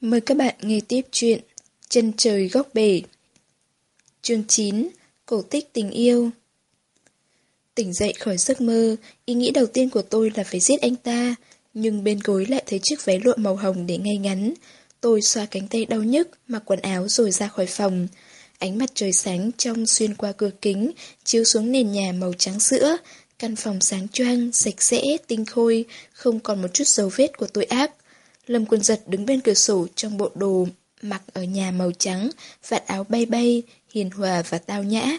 Mời các bạn nghe tiếp chuyện Chân trời góc bể Chương 9 Cổ tích tình yêu Tỉnh dậy khỏi giấc mơ, ý nghĩ đầu tiên của tôi là phải giết anh ta, nhưng bên gối lại thấy chiếc váy lụa màu hồng để ngay ngắn. Tôi xoa cánh tay đau nhức, mặc quần áo rồi ra khỏi phòng. Ánh mặt trời sáng trong xuyên qua cửa kính, chiếu xuống nền nhà màu trắng sữa. Căn phòng sáng choang, sạch sẽ, tinh khôi, không còn một chút dấu vết của tội ác. Lâm Quân Giật đứng bên cửa sổ trong bộ đồ mặc ở nhà màu trắng, vạt áo bay bay, hiền hòa và tao nhã.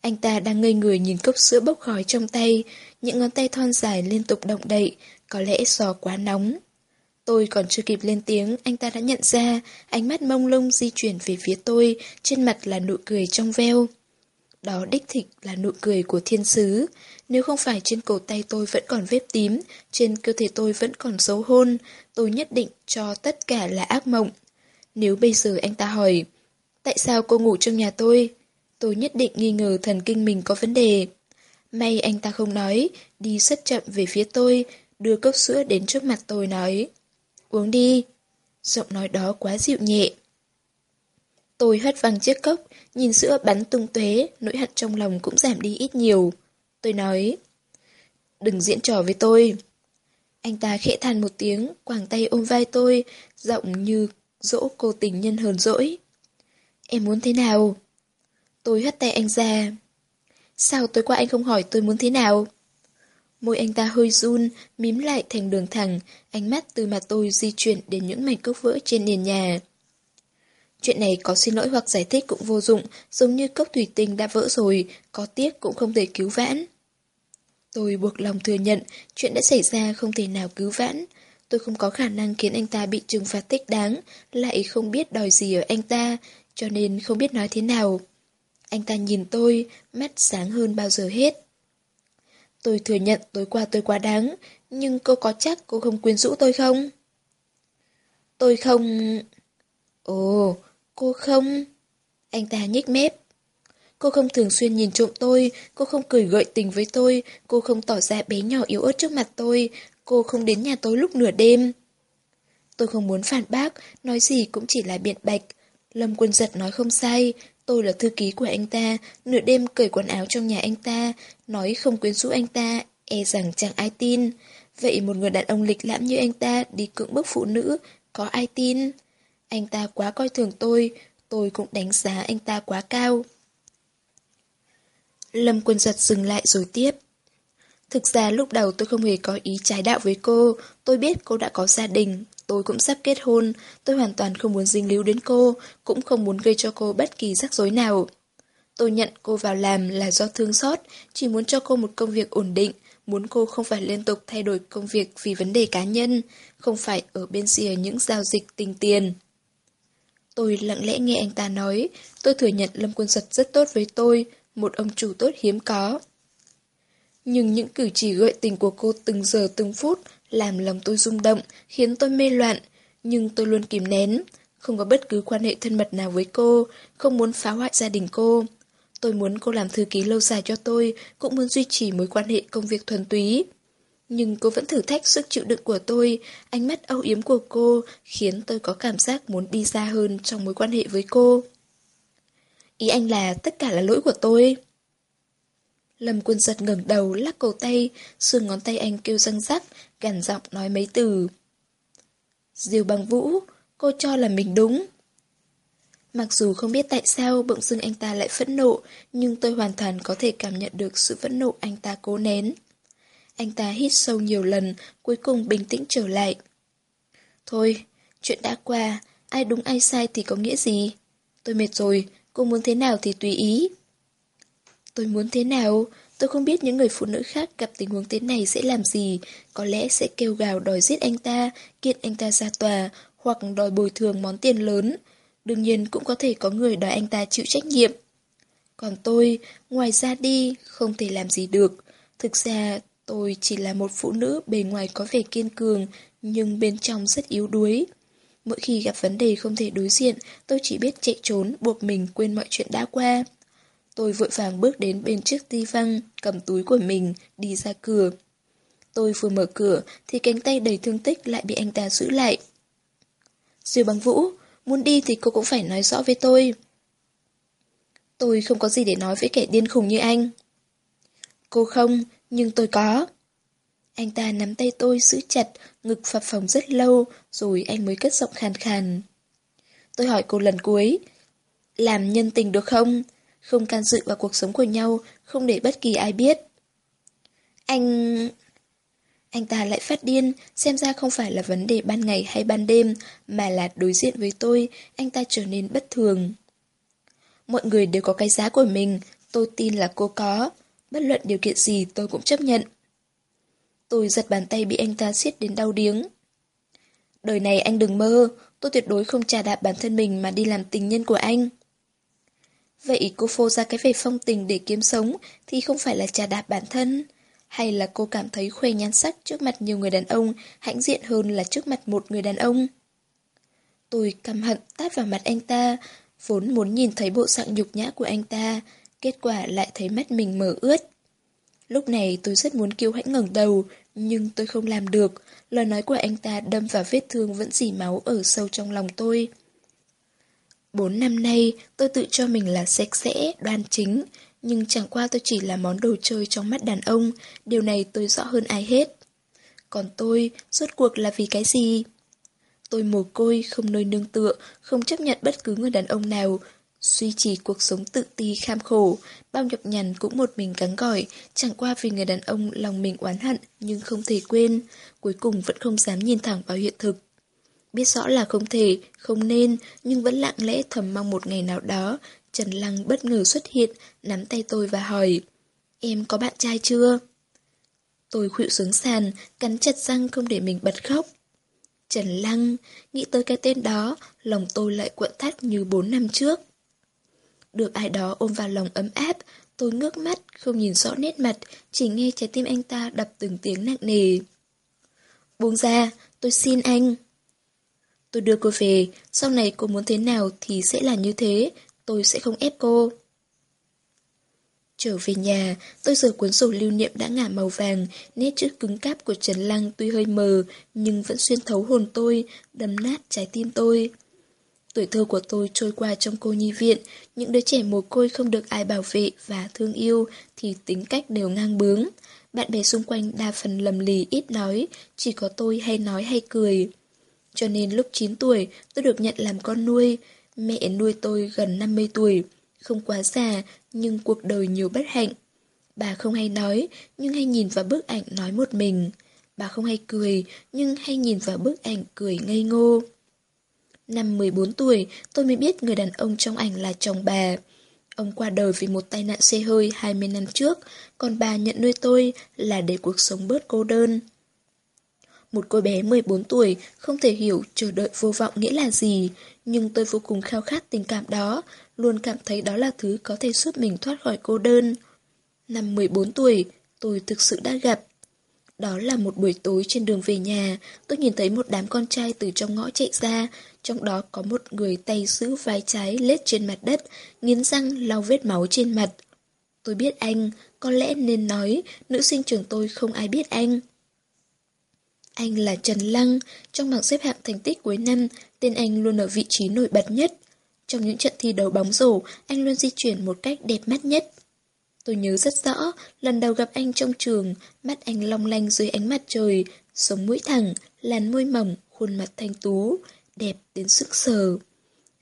Anh ta đang ngây người nhìn cốc sữa bốc khói trong tay, những ngón tay thon dài liên tục động đậy, có lẽ do quá nóng. Tôi còn chưa kịp lên tiếng, anh ta đã nhận ra, ánh mắt mông lung di chuyển về phía tôi, trên mặt là nụ cười trong veo. Đó đích thịt là nụ cười của thiên sứ. Nếu không phải trên cổ tay tôi vẫn còn vết tím, trên cơ thể tôi vẫn còn dấu hôn, tôi nhất định cho tất cả là ác mộng. Nếu bây giờ anh ta hỏi, tại sao cô ngủ trong nhà tôi? Tôi nhất định nghi ngờ thần kinh mình có vấn đề. May anh ta không nói, đi rất chậm về phía tôi, đưa cốc sữa đến trước mặt tôi nói. Uống đi. Giọng nói đó quá dịu nhẹ. Tôi hất văng chiếc cốc, nhìn sữa bắn tung tuế, nỗi hận trong lòng cũng giảm đi ít nhiều. Tôi nói, đừng diễn trò với tôi. Anh ta khẽ than một tiếng, quàng tay ôm vai tôi, giọng như dỗ cô tình nhân hờn dỗi. Em muốn thế nào? Tôi hất tay anh ra. Sao tối qua anh không hỏi tôi muốn thế nào? Môi anh ta hơi run, mím lại thành đường thẳng, ánh mắt từ mặt tôi di chuyển đến những mảnh cốc vỡ trên nền nhà. Chuyện này có xin lỗi hoặc giải thích cũng vô dụng, giống như cốc thủy tinh đã vỡ rồi, có tiếc cũng không thể cứu vãn. Tôi buộc lòng thừa nhận, chuyện đã xảy ra không thể nào cứu vãn. Tôi không có khả năng khiến anh ta bị trừng phạt thích đáng, lại không biết đòi gì ở anh ta, cho nên không biết nói thế nào. Anh ta nhìn tôi, mắt sáng hơn bao giờ hết. Tôi thừa nhận tối qua tôi quá đáng, nhưng cô có chắc cô không quyến rũ tôi không? Tôi không... Ồ, cô không... Anh ta nhích mép. Cô không thường xuyên nhìn trộm tôi, cô không cười gợi tình với tôi, cô không tỏ ra bé nhỏ yếu ớt trước mặt tôi, cô không đến nhà tôi lúc nửa đêm. Tôi không muốn phản bác, nói gì cũng chỉ là biện bạch. Lâm quân giật nói không sai, tôi là thư ký của anh ta, nửa đêm cởi quần áo trong nhà anh ta, nói không quyến rũ anh ta, e rằng chẳng ai tin. Vậy một người đàn ông lịch lãm như anh ta đi cưỡng bức phụ nữ, có ai tin? Anh ta quá coi thường tôi, tôi cũng đánh giá anh ta quá cao. Lâm quân giật dừng lại rồi tiếp. Thực ra lúc đầu tôi không hề có ý trái đạo với cô, tôi biết cô đã có gia đình, tôi cũng sắp kết hôn, tôi hoàn toàn không muốn dính líu đến cô, cũng không muốn gây cho cô bất kỳ rắc rối nào. Tôi nhận cô vào làm là do thương xót, chỉ muốn cho cô một công việc ổn định, muốn cô không phải liên tục thay đổi công việc vì vấn đề cá nhân, không phải ở bên rìa những giao dịch tình tiền. Tôi lặng lẽ nghe anh ta nói, tôi thừa nhận Lâm Quân Giật rất tốt với tôi, một ông chủ tốt hiếm có. Nhưng những cử chỉ gợi tình của cô từng giờ từng phút làm lòng tôi rung động, khiến tôi mê loạn, nhưng tôi luôn kìm nén, không có bất cứ quan hệ thân mật nào với cô, không muốn phá hoại gia đình cô. Tôi muốn cô làm thư ký lâu dài cho tôi, cũng muốn duy trì mối quan hệ công việc thuần túy. Nhưng cô vẫn thử thách sức chịu đựng của tôi, ánh mắt âu yếm của cô khiến tôi có cảm giác muốn đi xa hơn trong mối quan hệ với cô. Ý anh là tất cả là lỗi của tôi. Lâm quân giật ngẩng đầu lắc cổ tay, xương ngón tay anh kêu răng rắc, gằn giọng nói mấy từ. Diều bằng vũ, cô cho là mình đúng. Mặc dù không biết tại sao bỗng dưng anh ta lại phẫn nộ, nhưng tôi hoàn toàn có thể cảm nhận được sự phẫn nộ anh ta cố nén. Anh ta hít sâu nhiều lần, cuối cùng bình tĩnh trở lại. Thôi, chuyện đã qua, ai đúng ai sai thì có nghĩa gì? Tôi mệt rồi, cô muốn thế nào thì tùy ý. Tôi muốn thế nào? Tôi không biết những người phụ nữ khác gặp tình huống thế này sẽ làm gì, có lẽ sẽ kêu gào đòi giết anh ta, kiện anh ta ra tòa, hoặc đòi bồi thường món tiền lớn. Đương nhiên cũng có thể có người đòi anh ta chịu trách nhiệm. Còn tôi, ngoài ra đi, không thể làm gì được. Thực ra, tôi chỉ là một phụ nữ bề ngoài có vẻ kiên cường, nhưng bên trong rất yếu đuối. Mỗi khi gặp vấn đề không thể đối diện, tôi chỉ biết chạy trốn, buộc mình quên mọi chuyện đã qua. Tôi vội vàng bước đến bên chiếc ti văng, cầm túi của mình, đi ra cửa. Tôi vừa mở cửa thì cánh tay đầy thương tích lại bị anh ta giữ lại. Diêu bằng vũ, muốn đi thì cô cũng phải nói rõ với tôi. Tôi không có gì để nói với kẻ điên khùng như anh. Cô không, nhưng tôi có. Anh ta nắm tay tôi giữ chặt, ngực phập phồng rất lâu, rồi anh mới cất giọng khàn khàn. Tôi hỏi cô lần cuối, làm nhân tình được không? Không can dự vào cuộc sống của nhau, không để bất kỳ ai biết. Anh... Anh ta lại phát điên, xem ra không phải là vấn đề ban ngày hay ban đêm, mà là đối diện với tôi, anh ta trở nên bất thường. Mọi người đều có cái giá của mình, tôi tin là cô có. Bất luận điều kiện gì tôi cũng chấp nhận. Tôi giật bàn tay bị anh ta siết đến đau điếng. Đời này anh đừng mơ, tôi tuyệt đối không trà đạp bản thân mình mà đi làm tình nhân của anh. Vậy cô phô ra cái vẻ phong tình để kiếm sống thì không phải là trà đạp bản thân? Hay là cô cảm thấy khoe nhan sắc trước mặt nhiều người đàn ông hãnh diện hơn là trước mặt một người đàn ông? Tôi căm hận tát vào mặt anh ta, vốn muốn nhìn thấy bộ dạng nhục nhã của anh ta, kết quả lại thấy mắt mình mở ướt. Lúc này tôi rất muốn kêu hãnh ngẩng đầu, nhưng tôi không làm được. Lời nói của anh ta đâm vào vết thương vẫn dỉ máu ở sâu trong lòng tôi. Bốn năm nay, tôi tự cho mình là sạch sẽ, đoan chính, nhưng chẳng qua tôi chỉ là món đồ chơi trong mắt đàn ông, điều này tôi rõ hơn ai hết. Còn tôi, rốt cuộc là vì cái gì? Tôi mồ côi, không nơi nương tựa, không chấp nhận bất cứ người đàn ông nào, suy trì cuộc sống tự ti kham khổ, bao nhọc nhằn cũng một mình gắng gỏi, chẳng qua vì người đàn ông lòng mình oán hận nhưng không thể quên, cuối cùng vẫn không dám nhìn thẳng vào hiện thực. Biết rõ là không thể, không nên, nhưng vẫn lặng lẽ thầm mong một ngày nào đó, Trần Lăng bất ngờ xuất hiện, nắm tay tôi và hỏi, em có bạn trai chưa? Tôi khuỵu xuống sàn, cắn chặt răng không để mình bật khóc. Trần Lăng, nghĩ tới cái tên đó, lòng tôi lại cuộn thắt như bốn năm trước. Được ai đó ôm vào lòng ấm áp, tôi ngước mắt, không nhìn rõ nét mặt, chỉ nghe trái tim anh ta đập từng tiếng nặng nề. Buông ra, tôi xin anh. Tôi đưa cô về, sau này cô muốn thế nào thì sẽ là như thế, tôi sẽ không ép cô. Trở về nhà, tôi giờ cuốn sổ lưu niệm đã ngả màu vàng, nét chữ cứng cáp của Trần Lăng tuy hơi mờ, nhưng vẫn xuyên thấu hồn tôi, đâm nát trái tim tôi. Tuổi thơ của tôi trôi qua trong cô nhi viện, những đứa trẻ mồ côi không được ai bảo vệ và thương yêu thì tính cách đều ngang bướng. Bạn bè xung quanh đa phần lầm lì ít nói, chỉ có tôi hay nói hay cười. Cho nên lúc 9 tuổi, tôi được nhận làm con nuôi. Mẹ nuôi tôi gần 50 tuổi, không quá già, nhưng cuộc đời nhiều bất hạnh. Bà không hay nói, nhưng hay nhìn vào bức ảnh nói một mình. Bà không hay cười, nhưng hay nhìn vào bức ảnh cười ngây ngô. Năm 14 tuổi, tôi mới biết người đàn ông trong ảnh là chồng bà. Ông qua đời vì một tai nạn xe hơi 20 năm trước, còn bà nhận nuôi tôi là để cuộc sống bớt cô đơn. Một cô bé 14 tuổi không thể hiểu chờ đợi vô vọng nghĩa là gì, nhưng tôi vô cùng khao khát tình cảm đó, luôn cảm thấy đó là thứ có thể giúp mình thoát khỏi cô đơn. Năm 14 tuổi, tôi thực sự đã gặp. Đó là một buổi tối trên đường về nhà, tôi nhìn thấy một đám con trai từ trong ngõ chạy ra, trong đó có một người tay giữ vai trái lết trên mặt đất, nghiến răng lau vết máu trên mặt. Tôi biết anh, có lẽ nên nói, nữ sinh trường tôi không ai biết anh. Anh là Trần Lăng, trong bảng xếp hạng thành tích cuối năm, tên anh luôn ở vị trí nổi bật nhất. Trong những trận thi đấu bóng rổ, anh luôn di chuyển một cách đẹp mắt nhất. Tôi nhớ rất rõ, lần đầu gặp anh trong trường, mắt anh long lanh dưới ánh mặt trời, sống mũi thẳng, làn môi mỏng, khuôn mặt thanh tú, đẹp đến sức sờ.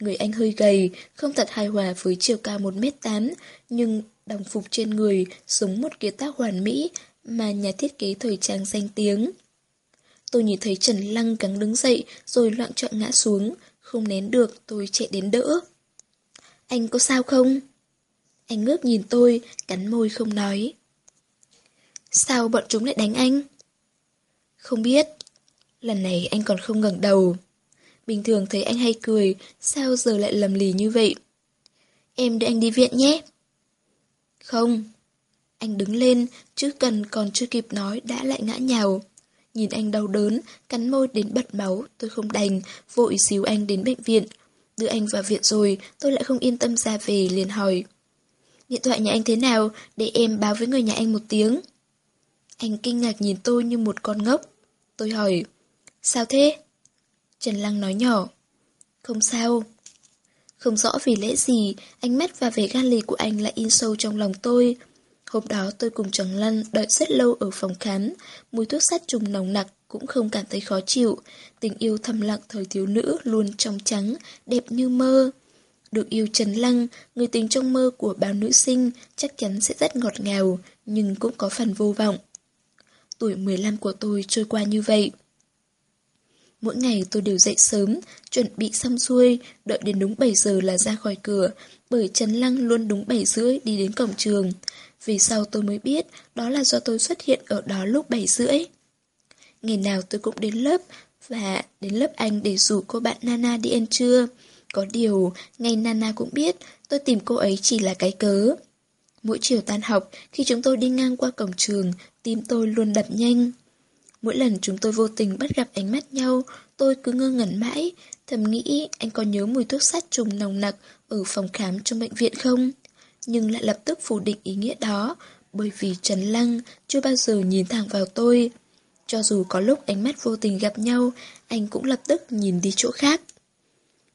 Người anh hơi gầy, không thật hài hòa với chiều cao 1m8, nhưng đồng phục trên người sống một kiệt tác hoàn mỹ mà nhà thiết kế thời trang danh tiếng. Tôi nhìn thấy Trần Lăng gắng đứng dậy rồi loạn trọn ngã xuống, không nén được tôi chạy đến đỡ. Anh có sao không? Anh ngước nhìn tôi, cắn môi không nói. Sao bọn chúng lại đánh anh? Không biết. Lần này anh còn không ngẩng đầu. Bình thường thấy anh hay cười, sao giờ lại lầm lì như vậy? Em đưa anh đi viện nhé. Không. Anh đứng lên, chứ cần còn chưa kịp nói đã lại ngã nhào. Nhìn anh đau đớn, cắn môi đến bật máu, tôi không đành, vội xíu anh đến bệnh viện. Đưa anh vào viện rồi, tôi lại không yên tâm ra về, liền hỏi. Điện thoại nhà anh thế nào, để em báo với người nhà anh một tiếng. Anh kinh ngạc nhìn tôi như một con ngốc. Tôi hỏi, sao thế? Trần Lăng nói nhỏ, Không sao. Không rõ vì lẽ gì, ánh mắt và vẻ gan lì của anh lại in sâu trong lòng tôi. Hôm đó tôi cùng Trần lăng đợi rất lâu ở phòng khám, mùi thuốc sát trùng nồng nặc cũng không cảm thấy khó chịu. Tình yêu thầm lặng thời thiếu nữ luôn trong trắng, đẹp như mơ. Được yêu Trần Lăng, người tình trong mơ của bao nữ sinh chắc chắn sẽ rất ngọt ngào, nhưng cũng có phần vô vọng. Tuổi 15 của tôi trôi qua như vậy. Mỗi ngày tôi đều dậy sớm, chuẩn bị xong xuôi, đợi đến đúng 7 giờ là ra khỏi cửa, bởi Trần Lăng luôn đúng 7 rưỡi đi đến cổng trường. Vì sau tôi mới biết đó là do tôi xuất hiện ở đó lúc 7 rưỡi. Ngày nào tôi cũng đến lớp và đến lớp Anh để rủ cô bạn Nana đi ăn trưa. Có điều, ngày Nana cũng biết tôi tìm cô ấy chỉ là cái cớ. Mỗi chiều tan học, khi chúng tôi đi ngang qua cổng trường, tim tôi luôn đập nhanh. Mỗi lần chúng tôi vô tình bắt gặp ánh mắt nhau, tôi cứ ngơ ngẩn mãi, thầm nghĩ anh có nhớ mùi thuốc sát trùng nồng nặc ở phòng khám trong bệnh viện không? Nhưng lại lập tức phủ định ý nghĩa đó, bởi vì Trần Lăng chưa bao giờ nhìn thẳng vào tôi. Cho dù có lúc ánh mắt vô tình gặp nhau, anh cũng lập tức nhìn đi chỗ khác.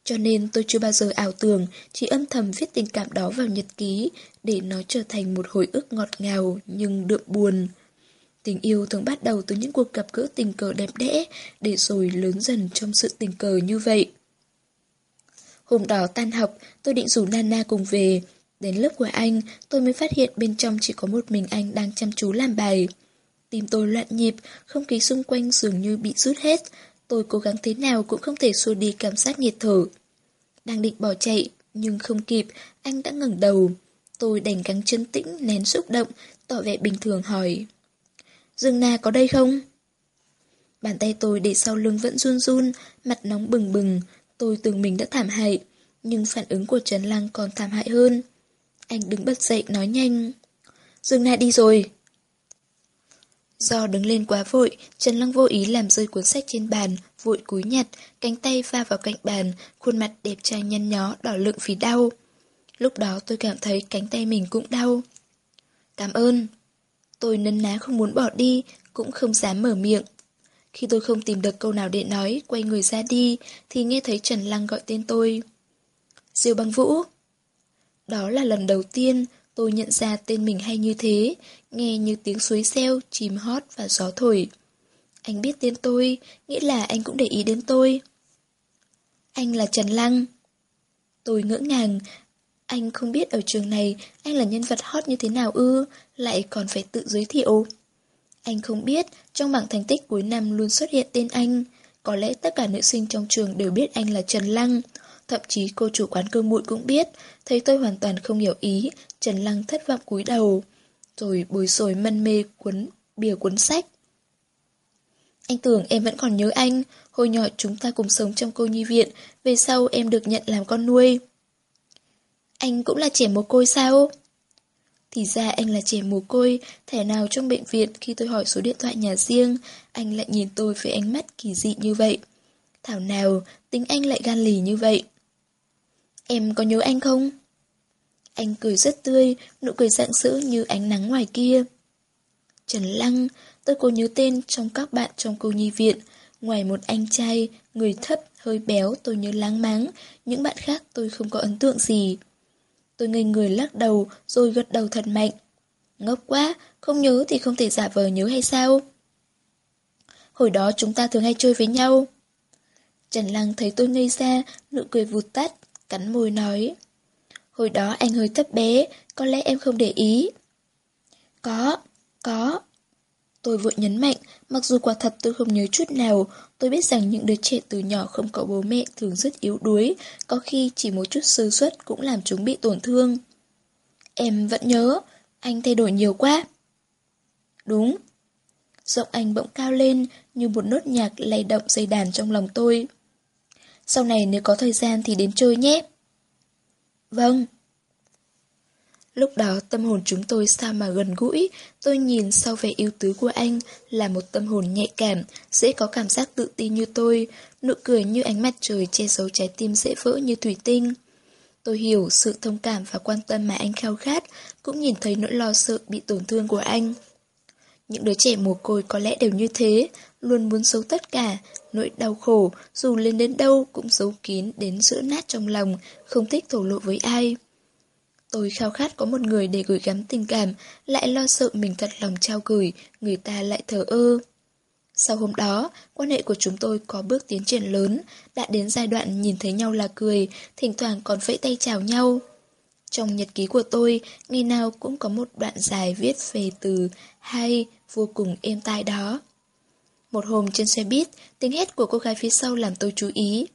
Cho nên tôi chưa bao giờ ảo tưởng, chỉ âm thầm viết tình cảm đó vào nhật ký, để nó trở thành một hồi ức ngọt ngào nhưng đượm buồn. Tình yêu thường bắt đầu từ những cuộc gặp gỡ tình cờ đẹp đẽ, để rồi lớn dần trong sự tình cờ như vậy. Hôm đó tan học, tôi định rủ Nana cùng về. Đến lớp của anh, tôi mới phát hiện bên trong chỉ có một mình anh đang chăm chú làm bài. Tim tôi loạn nhịp, không khí xung quanh dường như bị rút hết. Tôi cố gắng thế nào cũng không thể xua đi cảm giác nhiệt thở. Đang định bỏ chạy, nhưng không kịp, anh đã ngẩng đầu. Tôi đành gắng chân tĩnh, nén xúc động, tỏ vẻ bình thường hỏi. Dương Na có đây không? Bàn tay tôi để sau lưng vẫn run run, mặt nóng bừng bừng. Tôi tưởng mình đã thảm hại, nhưng phản ứng của Trần Lăng còn thảm hại hơn. Anh đứng bật dậy nói nhanh. Dương Na đi rồi. Do đứng lên quá vội, Trần Lăng vô ý làm rơi cuốn sách trên bàn, vội cúi nhặt, cánh tay va vào cạnh bàn, khuôn mặt đẹp trai nhăn nhó, đỏ lượng vì đau. Lúc đó tôi cảm thấy cánh tay mình cũng đau. Cảm ơn. Tôi nấn ná không muốn bỏ đi, cũng không dám mở miệng. Khi tôi không tìm được câu nào để nói, quay người ra đi, thì nghe thấy Trần Lăng gọi tên tôi. Diêu băng vũ. Đó là lần đầu tiên tôi nhận ra tên mình hay như thế, nghe như tiếng suối xeo, chìm hót và gió thổi. Anh biết tên tôi, nghĩa là anh cũng để ý đến tôi. Anh là Trần Lăng. Tôi ngỡ ngàng, anh không biết ở trường này anh là nhân vật hot như thế nào ư, lại còn phải tự giới thiệu. Anh không biết, trong bảng thành tích cuối năm luôn xuất hiện tên anh. Có lẽ tất cả nữ sinh trong trường đều biết anh là Trần Lăng. Thậm chí cô chủ quán cơm bụi cũng biết, thấy tôi hoàn toàn không hiểu ý, Trần Lăng thất vọng cúi đầu. Rồi bối rối mân mê cuốn bìa cuốn sách. Anh tưởng em vẫn còn nhớ anh, hồi nhỏ chúng ta cùng sống trong cô nhi viện, về sau em được nhận làm con nuôi. Anh cũng là trẻ mồ côi sao? Thì ra anh là trẻ mồ côi, thẻ nào trong bệnh viện khi tôi hỏi số điện thoại nhà riêng, anh lại nhìn tôi với ánh mắt kỳ dị như vậy. Thảo nào, tính anh lại gan lì như vậy. Em có nhớ anh không? Anh cười rất tươi, nụ cười rạng rỡ như ánh nắng ngoài kia. Trần Lăng, tôi có nhớ tên trong các bạn trong cô nhi viện. Ngoài một anh trai, người thấp, hơi béo tôi nhớ láng máng, những bạn khác tôi không có ấn tượng gì. Tôi ngây người lắc đầu rồi gật đầu thật mạnh. Ngốc quá, không nhớ thì không thể giả vờ nhớ hay sao? Hồi đó chúng ta thường hay chơi với nhau. Trần Lăng thấy tôi ngây ra, nụ cười vụt tắt, cắn môi nói. Hồi đó anh hơi thấp bé, có lẽ em không để ý. Có, có. Tôi vội nhấn mạnh, mặc dù quả thật tôi không nhớ chút nào, tôi biết rằng những đứa trẻ từ nhỏ không có bố mẹ thường rất yếu đuối, có khi chỉ một chút sơ suất cũng làm chúng bị tổn thương. Em vẫn nhớ, anh thay đổi nhiều quá. Đúng. Giọng anh bỗng cao lên như một nốt nhạc lay động dây đàn trong lòng tôi. Sau này nếu có thời gian thì đến chơi nhé. Vâng. Lúc đó tâm hồn chúng tôi sao mà gần gũi, tôi nhìn sau vẻ yêu tứ của anh là một tâm hồn nhạy cảm, dễ có cảm giác tự tin như tôi, nụ cười như ánh mặt trời che giấu trái tim dễ vỡ như thủy tinh. Tôi hiểu sự thông cảm và quan tâm mà anh khao khát, cũng nhìn thấy nỗi lo sợ bị tổn thương của anh. Những đứa trẻ mồ côi có lẽ đều như thế, luôn muốn giấu tất cả, Nỗi đau khổ, dù lên đến đâu cũng giấu kín đến giữa nát trong lòng, không thích thổ lộ với ai. Tôi khao khát có một người để gửi gắm tình cảm, lại lo sợ mình thật lòng trao gửi, người ta lại thờ ơ. Sau hôm đó, quan hệ của chúng tôi có bước tiến triển lớn, đã đến giai đoạn nhìn thấy nhau là cười, thỉnh thoảng còn vẫy tay chào nhau. Trong nhật ký của tôi, ngày nào cũng có một đoạn dài viết về từ hay vô cùng êm tai đó. Một hôm trên xe buýt, tiếng hét của cô gái phía sau làm tôi chú ý.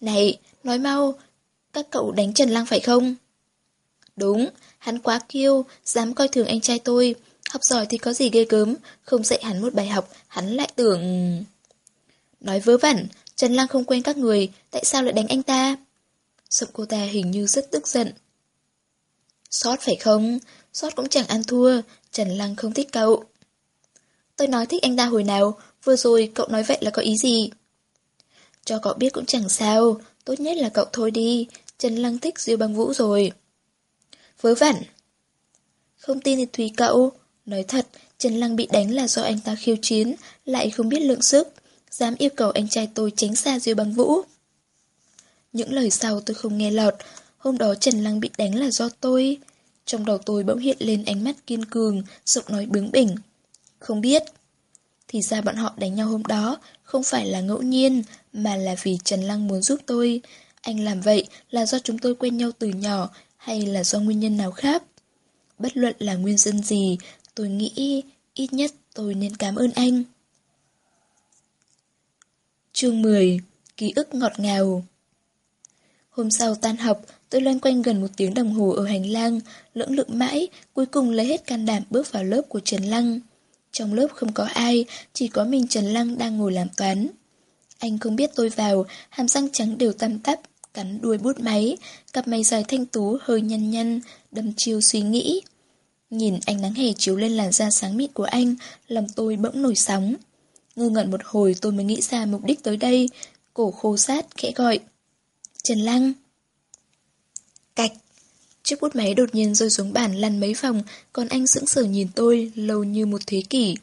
Này, nói mau, các cậu đánh Trần Lăng phải không? Đúng, hắn quá kiêu, dám coi thường anh trai tôi. Học giỏi thì có gì ghê gớm, không dạy hắn một bài học, hắn lại tưởng... Nói vớ vẩn, Trần Lăng không quen các người, tại sao lại đánh anh ta? Giọng cô ta hình như rất tức giận. Sót phải không? Sót cũng chẳng ăn thua, Trần Lăng không thích cậu. Tôi nói thích anh ta hồi nào, vừa rồi cậu nói vậy là có ý gì? Cho cậu biết cũng chẳng sao, tốt nhất là cậu thôi đi, Trần Lăng thích Diêu Băng Vũ rồi. Vớ vẩn. Không tin thì tùy cậu. Nói thật, Trần Lăng bị đánh là do anh ta khiêu chiến, lại không biết lượng sức, dám yêu cầu anh trai tôi tránh xa Diêu Băng Vũ. Những lời sau tôi không nghe lọt, hôm đó Trần Lăng bị đánh là do tôi. Trong đầu tôi bỗng hiện lên ánh mắt kiên cường, giọng nói bướng bỉnh. Không biết. Thì ra bọn họ đánh nhau hôm đó không phải là ngẫu nhiên, mà là vì Trần Lăng muốn giúp tôi. Anh làm vậy là do chúng tôi quen nhau từ nhỏ, hay là do nguyên nhân nào khác. Bất luận là nguyên nhân gì, tôi nghĩ ít nhất tôi nên cảm ơn anh. Chương 10 Ký ức ngọt ngào Hôm sau tan học, tôi loanh quanh gần một tiếng đồng hồ ở hành lang, lưỡng lự mãi, cuối cùng lấy hết can đảm bước vào lớp của Trần Lăng. Trong lớp không có ai, chỉ có mình Trần Lăng đang ngồi làm toán. Anh không biết tôi vào, hàm răng trắng đều tăm tắp, cắn đuôi bút máy, cặp mày dài thanh tú hơi nhăn nhăn, đâm chiêu suy nghĩ. Nhìn ánh nắng hè chiếu lên làn da sáng mịn của anh, lòng tôi bỗng nổi sóng. Ngơ ngẩn một hồi tôi mới nghĩ ra mục đích tới đây, cổ khô sát, khẽ gọi. Trần Lăng. Cạch. Chiếc bút máy đột nhiên rơi xuống bàn lăn mấy vòng, còn anh sững sờ nhìn tôi lâu như một thế kỷ.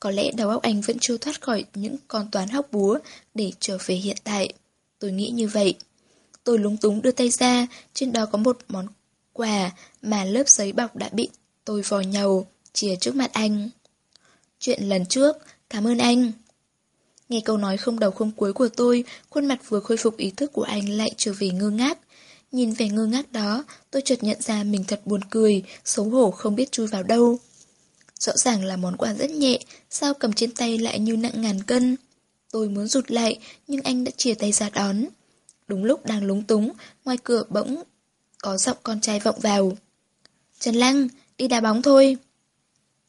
Có lẽ đầu óc anh vẫn chưa thoát khỏi những con toán hóc búa để trở về hiện tại. Tôi nghĩ như vậy. Tôi lúng túng đưa tay ra, trên đó có một món quà mà lớp giấy bọc đã bị tôi vò nhầu, chìa trước mặt anh. Chuyện lần trước, cảm ơn anh. Nghe câu nói không đầu không cuối của tôi, khuôn mặt vừa khôi phục ý thức của anh lại trở về ngơ ngác. Nhìn vẻ ngơ ngác đó, tôi chợt nhận ra mình thật buồn cười, xấu hổ không biết chui vào đâu. Rõ ràng là món quà rất nhẹ, sao cầm trên tay lại như nặng ngàn cân. Tôi muốn rụt lại, nhưng anh đã chia tay ra đón. Đúng lúc đang lúng túng, ngoài cửa bỗng có giọng con trai vọng vào. Trần Lăng, đi đá bóng thôi.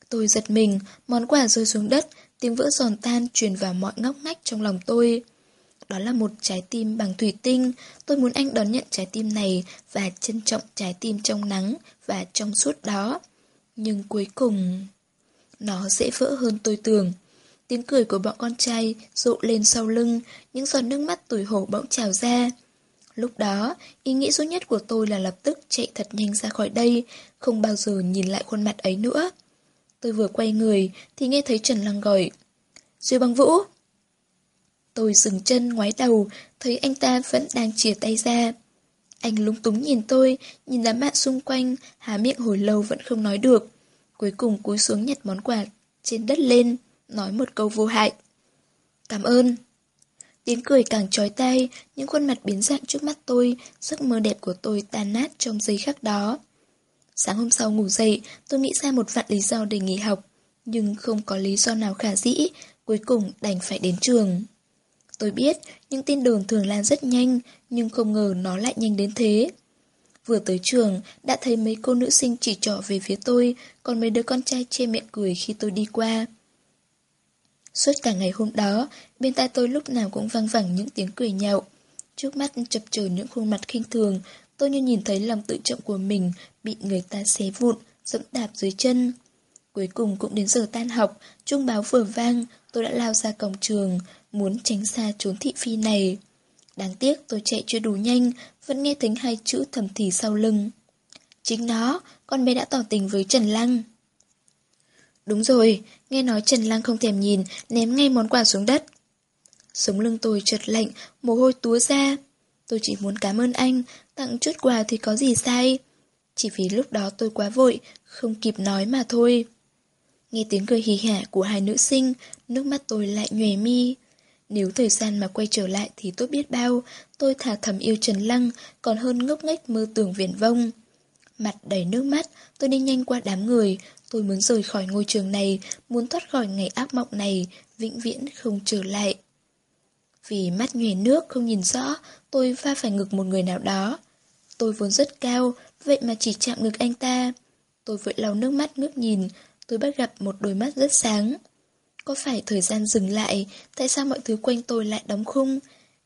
Tôi giật mình, món quà rơi xuống đất, tiếng vỡ giòn tan truyền vào mọi ngóc ngách trong lòng tôi. Đó là một trái tim bằng thủy tinh, tôi muốn anh đón nhận trái tim này và trân trọng trái tim trong nắng và trong suốt đó. Nhưng cuối cùng... Nó dễ vỡ hơn tôi tưởng. Tiếng cười của bọn con trai rộ lên sau lưng, những giọt nước mắt tủi hổ bỗng trào ra. Lúc đó, ý nghĩ duy nhất của tôi là lập tức chạy thật nhanh ra khỏi đây, không bao giờ nhìn lại khuôn mặt ấy nữa. Tôi vừa quay người thì nghe thấy Trần Lăng gọi. Diêu băng vũ! Tôi dừng chân ngoái đầu, thấy anh ta vẫn đang chìa tay ra. Anh lúng túng nhìn tôi, nhìn đám bạn xung quanh, há miệng hồi lâu vẫn không nói được. Cuối cùng cúi xuống nhặt món quà trên đất lên, nói một câu vô hại. Cảm ơn. Tiếng cười càng trói tay, những khuôn mặt biến dạng trước mắt tôi, giấc mơ đẹp của tôi tan nát trong giây khắc đó. Sáng hôm sau ngủ dậy, tôi nghĩ ra một vạn lý do để nghỉ học, nhưng không có lý do nào khả dĩ, cuối cùng đành phải đến trường. Tôi biết, những tin đồn thường lan rất nhanh, nhưng không ngờ nó lại nhanh đến thế. Vừa tới trường, đã thấy mấy cô nữ sinh chỉ trỏ về phía tôi, còn mấy đứa con trai che miệng cười khi tôi đi qua. Suốt cả ngày hôm đó, bên tai tôi lúc nào cũng vang vẳng những tiếng cười nhạo. Trước mắt chập chờn những khuôn mặt khinh thường, tôi như nhìn thấy lòng tự trọng của mình bị người ta xé vụn, dẫm đạp dưới chân. Cuối cùng cũng đến giờ tan học, trung báo vừa vang, tôi đã lao ra cổng trường, muốn tránh xa trốn thị phi này. Đáng tiếc tôi chạy chưa đủ nhanh, vẫn nghe thấy hai chữ thầm thì sau lưng. Chính nó, con bé đã tỏ tình với Trần Lăng. Đúng rồi, nghe nói Trần Lăng không thèm nhìn, ném ngay món quà xuống đất. Sống lưng tôi chợt lạnh, mồ hôi túa ra. Tôi chỉ muốn cảm ơn anh, tặng chút quà thì có gì sai. Chỉ vì lúc đó tôi quá vội, không kịp nói mà thôi. Nghe tiếng cười hì hả của hai nữ sinh, nước mắt tôi lại nhòe mi. Nếu thời gian mà quay trở lại thì tốt biết bao, tôi thả thầm yêu Trần Lăng, còn hơn ngốc nghếch mơ tưởng viển vông. Mặt đầy nước mắt, tôi đi nhanh qua đám người, tôi muốn rời khỏi ngôi trường này, muốn thoát khỏi ngày ác mộng này, vĩnh viễn không trở lại. Vì mắt nhòe nước không nhìn rõ, tôi va phải ngực một người nào đó. Tôi vốn rất cao, vậy mà chỉ chạm ngực anh ta. Tôi vội lau nước mắt ngước nhìn, tôi bắt gặp một đôi mắt rất sáng. Có phải thời gian dừng lại, tại sao mọi thứ quanh tôi lại đóng khung?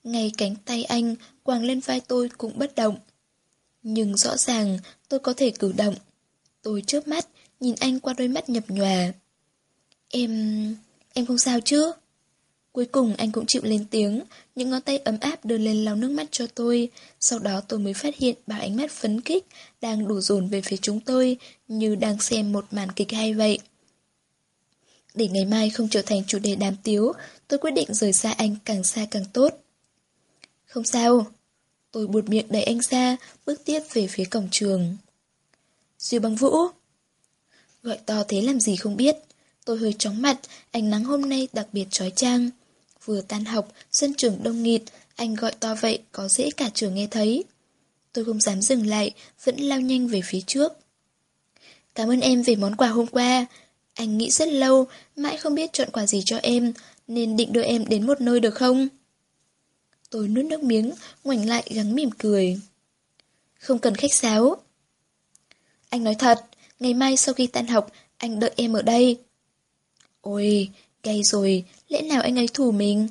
Ngay cánh tay anh quàng lên vai tôi cũng bất động. Nhưng rõ ràng tôi có thể cử động. Tôi chớp mắt, nhìn anh qua đôi mắt nhập nhòa. Em... em không sao chứ? Cuối cùng anh cũng chịu lên tiếng, những ngón tay ấm áp đưa lên lau nước mắt cho tôi. Sau đó tôi mới phát hiện ba ánh mắt phấn kích đang đổ dồn về phía chúng tôi, như đang xem một màn kịch hay vậy. Để ngày mai không trở thành chủ đề đàm tiếu, tôi quyết định rời xa anh càng xa càng tốt. Không sao. Tôi buột miệng đẩy anh ra, bước tiếp về phía cổng trường. Duy băng vũ. Gọi to thế làm gì không biết. Tôi hơi chóng mặt, ánh nắng hôm nay đặc biệt trói trang. Vừa tan học, sân trường đông nghịt, anh gọi to vậy có dễ cả trường nghe thấy. Tôi không dám dừng lại, vẫn lao nhanh về phía trước. Cảm ơn em về món quà hôm qua. Anh nghĩ rất lâu, mãi không biết chọn quà gì cho em, nên định đưa em đến một nơi được không? Tôi nuốt nước miếng, ngoảnh lại gắng mỉm cười. Không cần khách sáo. Anh nói thật, ngày mai sau khi tan học, anh đợi em ở đây. Ôi, gay rồi, lẽ nào anh ấy thù mình?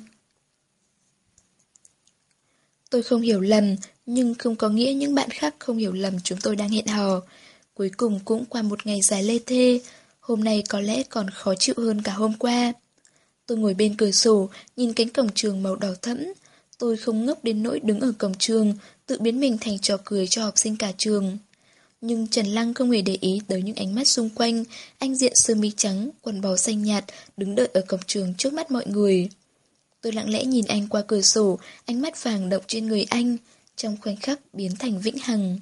Tôi không hiểu lầm, nhưng không có nghĩa những bạn khác không hiểu lầm chúng tôi đang hẹn hò. Cuối cùng cũng qua một ngày dài lê thê, hôm nay có lẽ còn khó chịu hơn cả hôm qua. Tôi ngồi bên cửa sổ, nhìn cánh cổng trường màu đỏ thẫm. Tôi không ngốc đến nỗi đứng ở cổng trường, tự biến mình thành trò cười cho học sinh cả trường. Nhưng Trần Lăng không hề để ý tới những ánh mắt xung quanh, anh diện sơ mi trắng, quần bò xanh nhạt, đứng đợi ở cổng trường trước mắt mọi người. Tôi lặng lẽ nhìn anh qua cửa sổ, ánh mắt vàng động trên người anh, trong khoảnh khắc biến thành vĩnh hằng.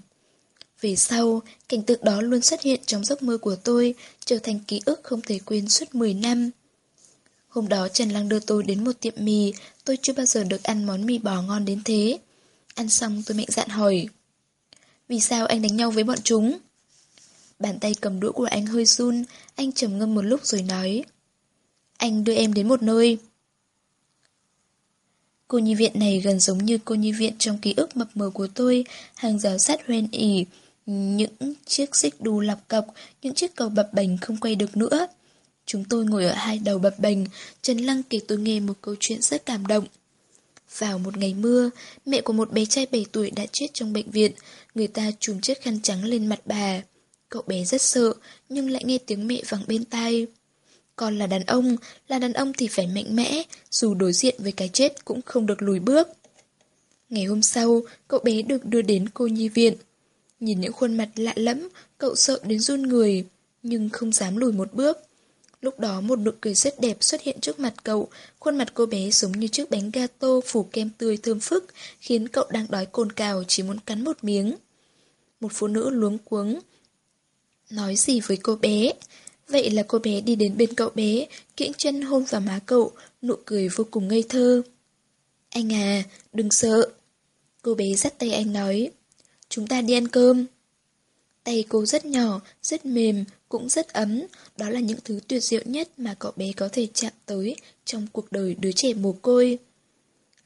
Về sau, cảnh tượng đó luôn xuất hiện trong giấc mơ của tôi, trở thành ký ức không thể quên suốt 10 năm. Hôm đó Trần Lăng đưa tôi đến một tiệm mì, tôi chưa bao giờ được ăn món mì bò ngon đến thế. Ăn xong tôi mạnh dạn hỏi. Vì sao anh đánh nhau với bọn chúng? Bàn tay cầm đũa của anh hơi run, anh trầm ngâm một lúc rồi nói. Anh đưa em đến một nơi. Cô nhi viện này gần giống như cô nhi viện trong ký ức mập mờ của tôi, hàng rào sát hoen ỉ, những chiếc xích đu lọc cọc, những chiếc cầu bập bềnh không quay được nữa. Chúng tôi ngồi ở hai đầu bập bềnh, Trần Lăng kể tôi nghe một câu chuyện rất cảm động. Vào một ngày mưa, mẹ của một bé trai 7 tuổi đã chết trong bệnh viện, người ta trùm chiếc khăn trắng lên mặt bà. Cậu bé rất sợ, nhưng lại nghe tiếng mẹ vẳng bên tai. Còn là đàn ông, là đàn ông thì phải mạnh mẽ, dù đối diện với cái chết cũng không được lùi bước. Ngày hôm sau, cậu bé được đưa đến cô nhi viện. Nhìn những khuôn mặt lạ lẫm, cậu sợ đến run người, nhưng không dám lùi một bước. Lúc đó một nụ cười rất đẹp xuất hiện trước mặt cậu, khuôn mặt cô bé giống như chiếc bánh gato phủ kem tươi thơm phức, khiến cậu đang đói cồn cào chỉ muốn cắn một miếng. Một phụ nữ luống cuống, nói gì với cô bé. Vậy là cô bé đi đến bên cậu bé, kiễng chân hôn vào má cậu, nụ cười vô cùng ngây thơ. Anh à, đừng sợ. Cô bé dắt tay anh nói. Chúng ta đi ăn cơm. Tay cô rất nhỏ, rất mềm, cũng rất ấm. Đó là những thứ tuyệt diệu nhất mà cậu bé có thể chạm tới trong cuộc đời đứa trẻ mồ côi.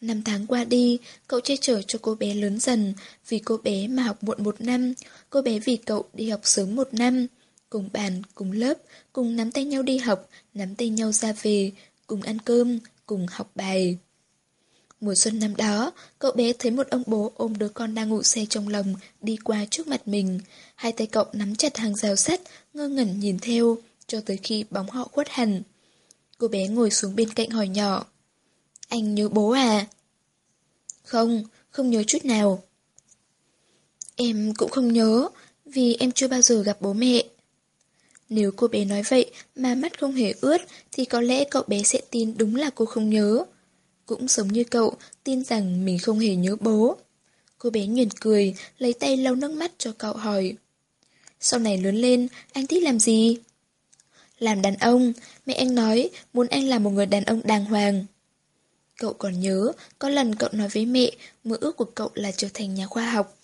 Năm tháng qua đi, cậu che chở cho cô bé lớn dần, vì cô bé mà học muộn một năm, cô bé vì cậu đi học sớm một năm. Cùng bàn, cùng lớp, cùng nắm tay nhau đi học, nắm tay nhau ra về, cùng ăn cơm, cùng học bài. Mùa xuân năm đó, cậu bé thấy một ông bố ôm đứa con đang ngủ xe trong lòng đi qua trước mặt mình. Hai tay cậu nắm chặt hàng rào sắt, ngơ ngẩn nhìn theo, cho tới khi bóng họ khuất hẳn. Cô bé ngồi xuống bên cạnh hỏi nhỏ. Anh nhớ bố à? Không, không nhớ chút nào. Em cũng không nhớ, vì em chưa bao giờ gặp bố mẹ. Nếu cô bé nói vậy mà mắt không hề ướt thì có lẽ cậu bé sẽ tin đúng là cô không nhớ cũng giống như cậu, tin rằng mình không hề nhớ bố. Cô bé nhuyễn cười, lấy tay lau nước mắt cho cậu hỏi. Sau này lớn lên, anh thích làm gì? Làm đàn ông, mẹ anh nói muốn anh là một người đàn ông đàng hoàng. Cậu còn nhớ, có lần cậu nói với mẹ, mơ ước của cậu là trở thành nhà khoa học.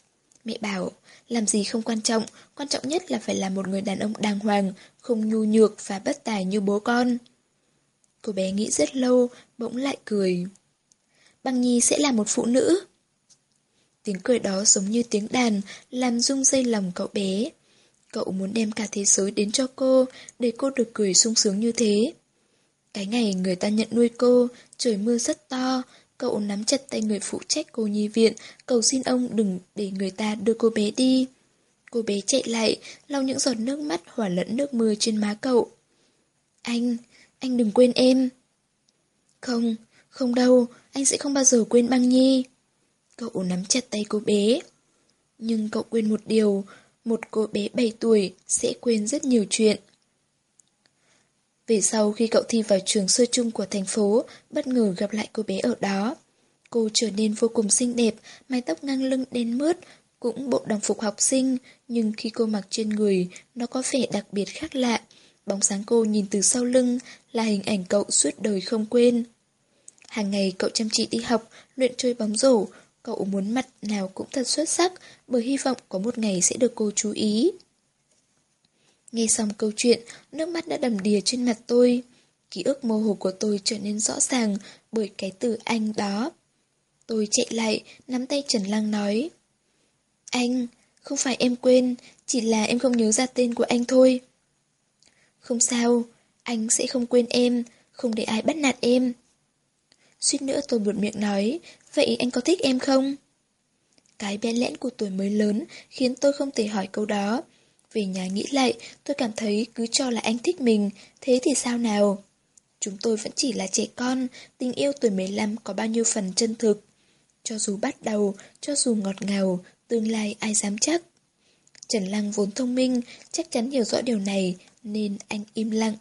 Mẹ bảo, làm gì không quan trọng, quan trọng nhất là phải là một người đàn ông đàng hoàng, không nhu nhược và bất tài như bố con. Cô bé nghĩ rất lâu, bỗng lại cười. Băng Nhi sẽ là một phụ nữ. Tiếng cười đó giống như tiếng đàn, làm rung dây lòng cậu bé. Cậu muốn đem cả thế giới đến cho cô, để cô được cười sung sướng như thế. Cái ngày người ta nhận nuôi cô, trời mưa rất to, cậu nắm chặt tay người phụ trách cô nhi viện, cầu xin ông đừng để người ta đưa cô bé đi. Cô bé chạy lại, lau những giọt nước mắt hòa lẫn nước mưa trên má cậu. Anh, anh đừng quên em. Không, không đâu, anh sẽ không bao giờ quên băng nhi. Cậu nắm chặt tay cô bé. Nhưng cậu quên một điều, một cô bé 7 tuổi sẽ quên rất nhiều chuyện. Về sau khi cậu thi vào trường sơ chung của thành phố, bất ngờ gặp lại cô bé ở đó. Cô trở nên vô cùng xinh đẹp, mái tóc ngang lưng đen mướt, cũng bộ đồng phục học sinh, nhưng khi cô mặc trên người, nó có vẻ đặc biệt khác lạ. Bóng sáng cô nhìn từ sau lưng là hình ảnh cậu suốt đời không quên. Hàng ngày cậu chăm chỉ đi học, luyện chơi bóng rổ, cậu muốn mặt nào cũng thật xuất sắc bởi hy vọng có một ngày sẽ được cô chú ý. Nghe xong câu chuyện, nước mắt đã đầm đìa trên mặt tôi. Ký ức mơ hồ của tôi trở nên rõ ràng bởi cái từ anh đó. Tôi chạy lại, nắm tay Trần Lăng nói. Anh, không phải em quên, chỉ là em không nhớ ra tên của anh thôi. Không sao, anh sẽ không quên em, không để ai bắt nạt em. Suýt nữa tôi buột miệng nói, vậy anh có thích em không? Cái bén lẽn của tuổi mới lớn khiến tôi không thể hỏi câu đó. Về nhà nghĩ lại, tôi cảm thấy cứ cho là anh thích mình, thế thì sao nào? Chúng tôi vẫn chỉ là trẻ con, tình yêu tuổi 15 có bao nhiêu phần chân thực. Cho dù bắt đầu, cho dù ngọt ngào, tương lai ai dám chắc. Trần Lăng vốn thông minh, chắc chắn hiểu rõ điều này, nên anh im lặng.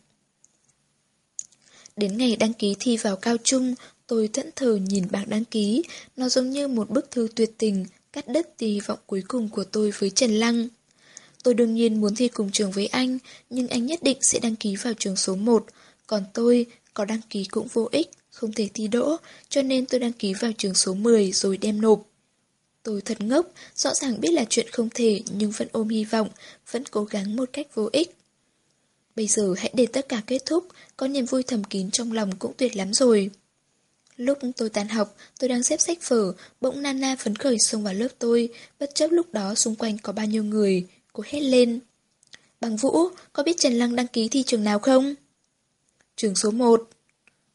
Đến ngày đăng ký thi vào cao trung, tôi thẫn thờ nhìn bảng đăng ký, nó giống như một bức thư tuyệt tình, cắt đứt kỳ vọng cuối cùng của tôi với Trần Lăng. Tôi đương nhiên muốn thi cùng trường với anh, nhưng anh nhất định sẽ đăng ký vào trường số 1, còn tôi có đăng ký cũng vô ích, không thể thi đỗ, cho nên tôi đăng ký vào trường số 10 rồi đem nộp. Tôi thật ngốc, rõ ràng biết là chuyện không thể nhưng vẫn ôm hy vọng, vẫn cố gắng một cách vô ích. Bây giờ hãy để tất cả kết thúc, có niềm vui thầm kín trong lòng cũng tuyệt lắm rồi. Lúc tôi tan học, tôi đang xếp sách vở, bỗng Nana phấn khởi xông vào lớp tôi, bất chấp lúc đó xung quanh có bao nhiêu người. Cô hét lên. Bằng Vũ, có biết Trần Lăng đăng ký thi trường nào không? Trường số 1.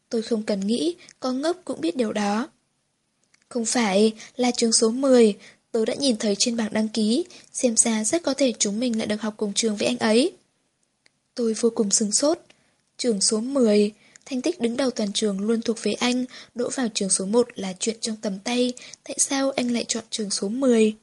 Tôi không cần nghĩ, con ngốc cũng biết điều đó. Không phải, là trường số 10, tớ đã nhìn thấy trên bảng đăng ký, xem ra rất có thể chúng mình lại được học cùng trường với anh ấy. Tôi vô cùng sừng sốt. Trường số 10, thành tích đứng đầu toàn trường luôn thuộc về anh, đỗ vào trường số 1 là chuyện trong tầm tay, tại sao anh lại chọn trường số 10?